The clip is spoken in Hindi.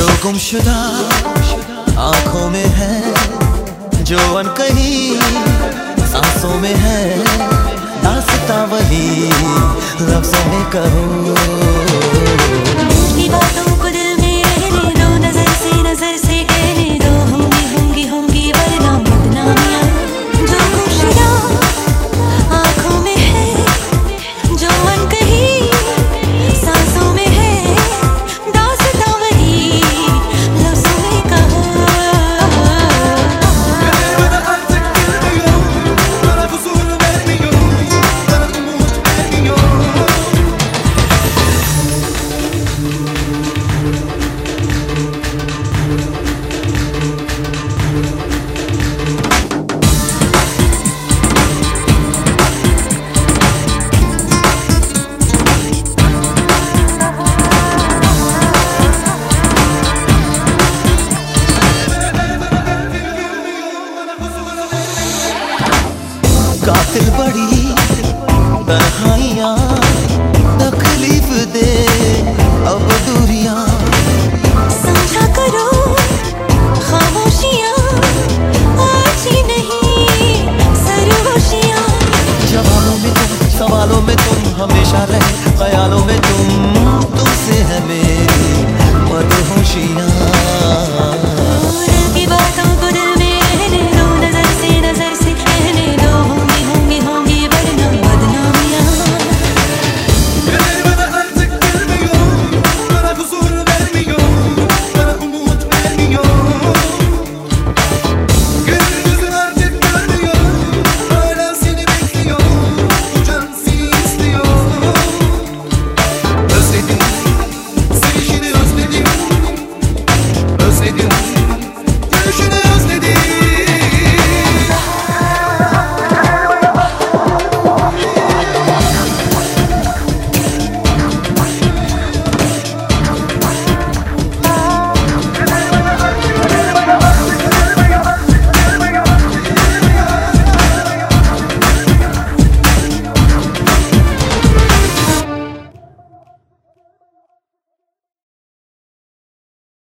गुमशुदा आँखों में है जो अनकही सांसों में है दास्ता वही लफ्जों में कहो। तकलीफ़ दे अब दूरियाँ। समझा करो खामोशियाँ आज ही नहीं सरगोशियाँ। जवानों में तुम सवालों में तुम हमेशा रहे ख्यालों में तुम तुमसे है मेरी